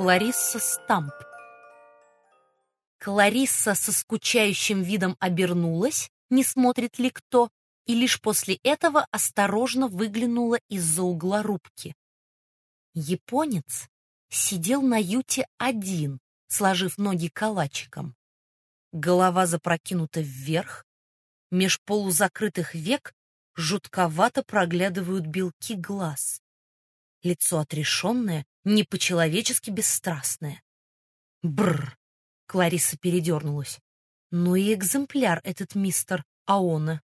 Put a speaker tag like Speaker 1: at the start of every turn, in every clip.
Speaker 1: Кларисса Стамп. Кларисса со скучающим видом обернулась, не смотрит ли кто, и лишь после этого осторожно выглянула из-за угла рубки. Японец сидел на юте один, сложив ноги калачиком. Голова запрокинута вверх, меж полузакрытых век жутковато проглядывают белки глаз. Лицо отрешенное, не по-человечески бесстрастное. Бррр! Клариса передернулась. Ну и экземпляр этот мистер Аона.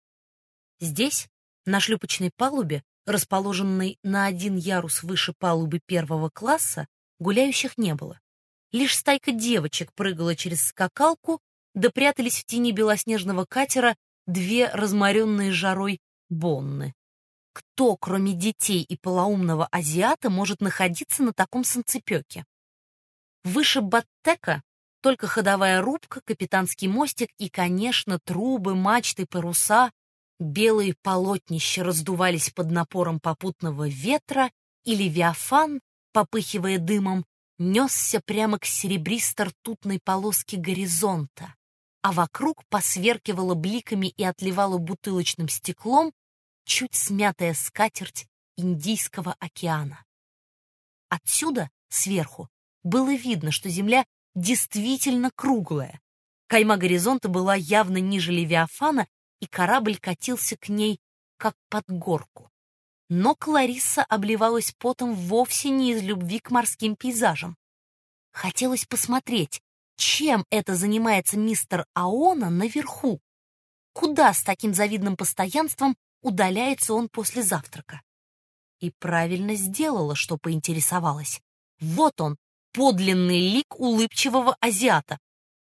Speaker 1: Здесь, на шлюпочной палубе, расположенной на один ярус выше палубы первого класса, гуляющих не было. Лишь стайка девочек прыгала через скакалку, да прятались в тени белоснежного катера две разморенные жарой бонны. Кто, кроме детей и полоумного азиата, может находиться на таком санцепёке? Выше Баттека только ходовая рубка, капитанский мостик и, конечно, трубы, мачты, паруса. Белые полотнища раздувались под напором попутного ветра, и Левиафан, попыхивая дымом, несся прямо к серебристо-ртутной полоске горизонта, а вокруг посверкивала бликами и отливала бутылочным стеклом чуть смятая скатерть Индийского океана. Отсюда, сверху, было видно, что земля действительно круглая. Кайма горизонта была явно ниже Левиафана, и корабль катился к ней, как под горку. Но Кларисса обливалась потом вовсе не из любви к морским пейзажам. Хотелось посмотреть, чем это занимается мистер Аона наверху. Куда с таким завидным постоянством удаляется он после завтрака. И правильно сделала, что поинтересовалась. Вот он, подлинный лик улыбчивого азиата.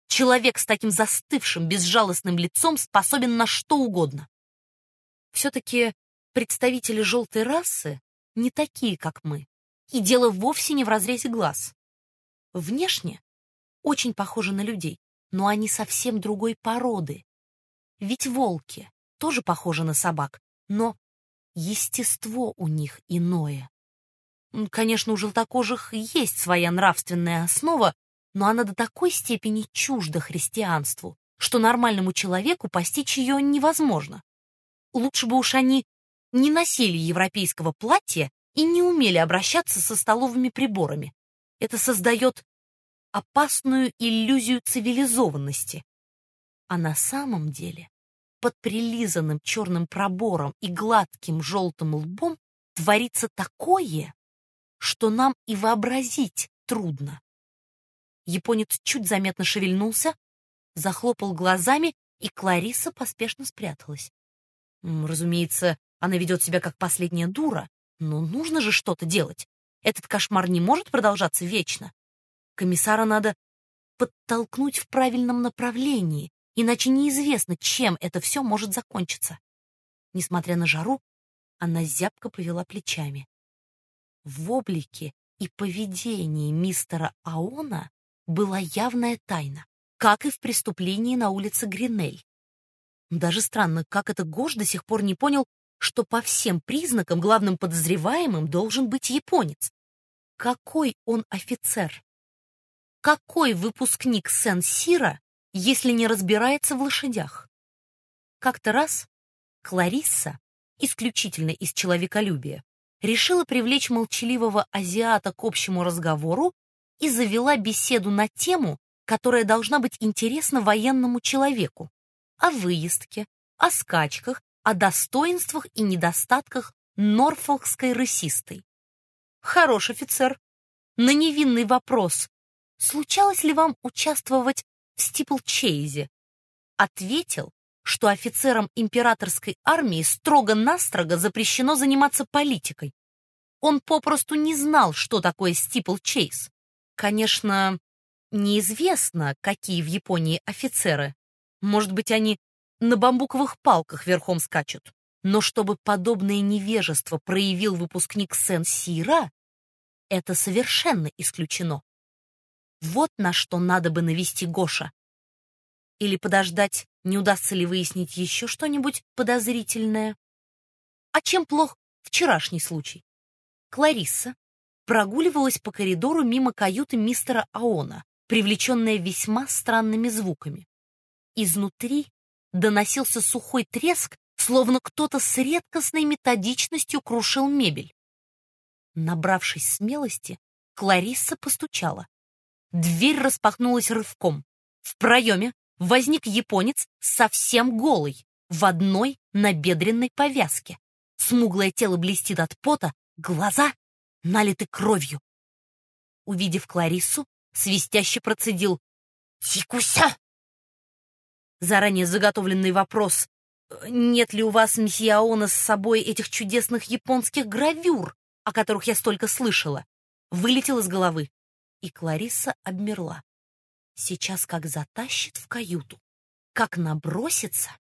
Speaker 1: Человек с таким застывшим, безжалостным лицом способен на что угодно. Все-таки представители желтой расы не такие, как мы. И дело вовсе не в разрезе глаз. Внешне очень похожи на людей, но они совсем другой породы. Ведь волки тоже похожи на собак, но естество у них иное. Конечно, у желтокожих есть своя нравственная основа, но она до такой степени чужда христианству, что нормальному человеку постичь ее невозможно. Лучше бы уж они не носили европейского платья и не умели обращаться со столовыми приборами. Это создает опасную иллюзию цивилизованности. А на самом деле под прилизанным черным пробором и гладким желтым лбом творится такое, что нам и вообразить трудно. Японец чуть заметно шевельнулся, захлопал глазами, и Клариса поспешно спряталась. Разумеется, она ведет себя как последняя дура, но нужно же что-то делать. Этот кошмар не может продолжаться вечно. Комиссара надо подтолкнуть в правильном направлении, иначе неизвестно, чем это все может закончиться. Несмотря на жару, она зябко повела плечами. В облике и поведении мистера Аона была явная тайна, как и в преступлении на улице Гринель. Даже странно, как это Гош до сих пор не понял, что по всем признакам главным подозреваемым должен быть японец. Какой он офицер? Какой выпускник Сен-Сира если не разбирается в лошадях. Как-то раз Кларисса, исключительно из человеколюбия, решила привлечь молчаливого азиата к общему разговору и завела беседу на тему, которая должна быть интересна военному человеку, о выездке, о скачках, о достоинствах и недостатках норфолкской рысистой. Хорош офицер. На невинный вопрос, случалось ли вам участвовать в стиплчейзе, ответил, что офицерам императорской армии строго-настрого запрещено заниматься политикой. Он попросту не знал, что такое стиплчейз. Конечно, неизвестно, какие в Японии офицеры. Может быть, они на бамбуковых палках верхом скачут. Но чтобы подобное невежество проявил выпускник Сен-Сира, это совершенно исключено. Вот на что надо бы навести Гоша. Или подождать, не удастся ли выяснить еще что-нибудь подозрительное. А чем плох вчерашний случай? Кларисса, прогуливалась по коридору мимо каюты мистера Аона, привлеченная весьма странными звуками. Изнутри доносился сухой треск, словно кто-то с редкостной методичностью крушил мебель. Набравшись смелости, Кларисса постучала. Дверь распахнулась рывком. В проеме возник японец совсем голый, в одной набедренной повязке. Смуглое тело блестит от пота, глаза налиты кровью. Увидев Клариссу, свистяще процедил «Тикуся!» Заранее заготовленный вопрос «Нет ли у вас, месье с собой этих чудесных японских гравюр, о которых я столько слышала?» вылетел из головы, и Кларисса обмерла. Сейчас как затащит в каюту, как набросится,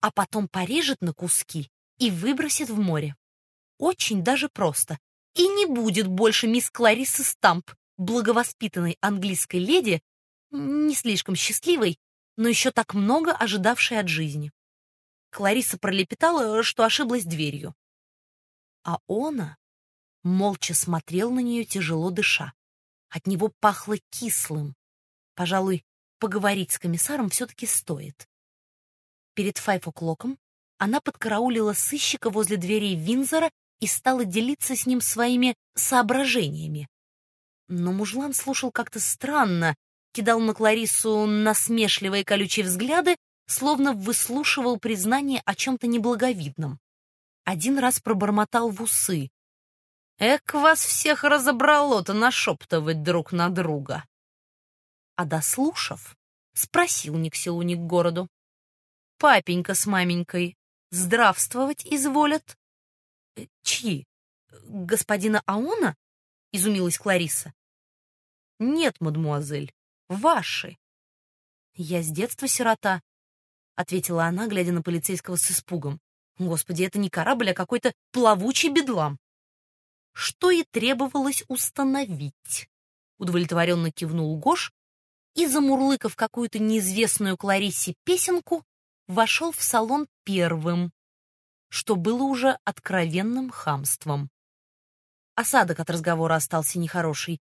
Speaker 1: а потом порежет на куски и выбросит в море. Очень даже просто. И не будет больше мисс Клариссы Стамп, благовоспитанной английской леди, не слишком счастливой, но еще так много ожидавшей от жизни. Клариса пролепетала, что ошиблась дверью. А она молча смотрел на нее, тяжело дыша. От него пахло кислым. Пожалуй, поговорить с комиссаром все-таки стоит. Перед файфоклоком она подкараулила сыщика возле дверей Винзора и стала делиться с ним своими соображениями. Но мужлан слушал как-то странно, кидал на Кларису насмешливые колючие взгляды, словно выслушивал признание о чем-то неблаговидном. Один раз пробормотал в усы. «Эк, вас всех разобрало-то нашептывать друг на друга!» А дослушав, спросил ни к селу, ни к городу. «Папенька с маменькой здравствовать изволят?» «Э, «Чьи? Господина Аона?» — изумилась Клариса. «Нет, мадмуазель, ваши». «Я с детства сирота», — ответила она, глядя на полицейского с испугом. «Господи, это не корабль, а какой-то плавучий бедлам». Что и требовалось установить. Удовлетворенно кивнул Гош и, замурлыкав какую-то неизвестную Клариссе песенку, вошел в салон первым что было уже откровенным хамством. Осадок от разговора остался нехороший.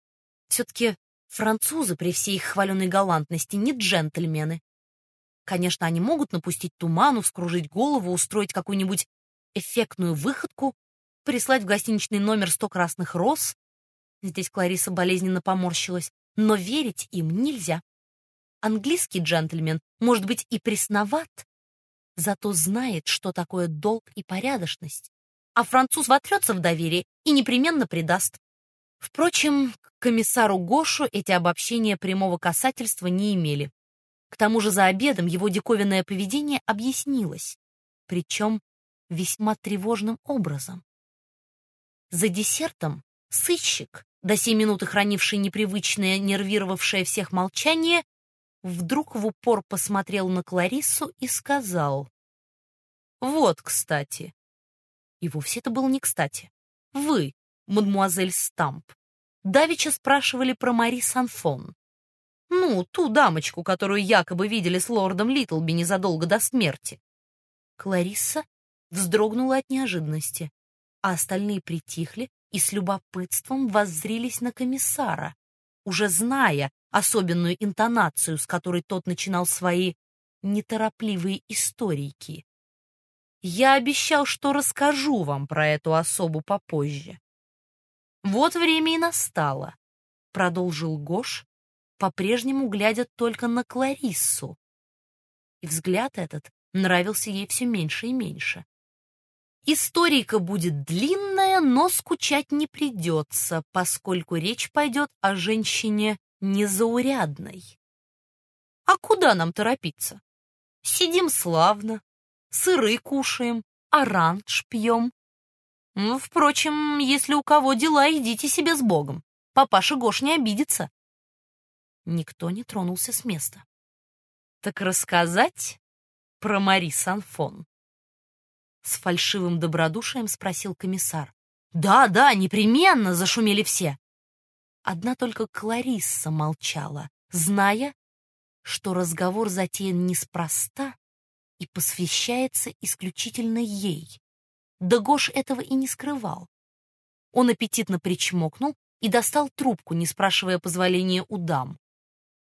Speaker 1: Все-таки французы при всей их хваленой галантности не джентльмены. Конечно, они могут напустить туману, вскружить голову, устроить какую-нибудь эффектную выходку, прислать в гостиничный номер сто красных роз. Здесь Клариса болезненно поморщилась. Но верить им нельзя. Английский джентльмен может быть и пресноват, зато знает, что такое долг и порядочность. А француз вотрется в доверие и непременно предаст. Впрочем, к комиссару Гошу эти обобщения прямого касательства не имели. К тому же за обедом его диковинное поведение объяснилось, причем весьма тревожным образом. За десертом сыщик, до сей минуты хранивший непривычное, нервировавшее всех молчание, вдруг в упор посмотрел на Клариссу и сказал. «Вот, кстати». И вовсе это было не кстати. «Вы, мадмуазель Стамп, давеча спрашивали про Мари Санфон. Ну, ту дамочку, которую якобы видели с лордом Литлби незадолго до смерти». Кларисса вздрогнула от неожиданности, а остальные притихли и с любопытством воззрились на комиссара, уже зная, особенную интонацию, с которой тот начинал свои неторопливые историки. Я обещал, что расскажу вам про эту особу попозже. Вот время и настало, продолжил Гош, по-прежнему глядя только на Клариссу. И взгляд этот нравился ей все меньше и меньше. Историка будет длинная, но скучать не придется, поскольку речь пойдет о женщине незаурядной. А куда нам торопиться? Сидим славно, сыры кушаем, оранж пьем. Ну, впрочем, если у кого дела, идите себе с Богом. Папаша Гош не обидится. Никто не тронулся с места. Так рассказать про Мари Санфон? С фальшивым добродушием спросил комиссар. «Да, да, непременно!» — зашумели все. Одна только Кларисса молчала, зная, что разговор затеян неспроста и посвящается исключительно ей. Да Гош этого и не скрывал. Он аппетитно причмокнул, и достал трубку, не спрашивая позволения у дам.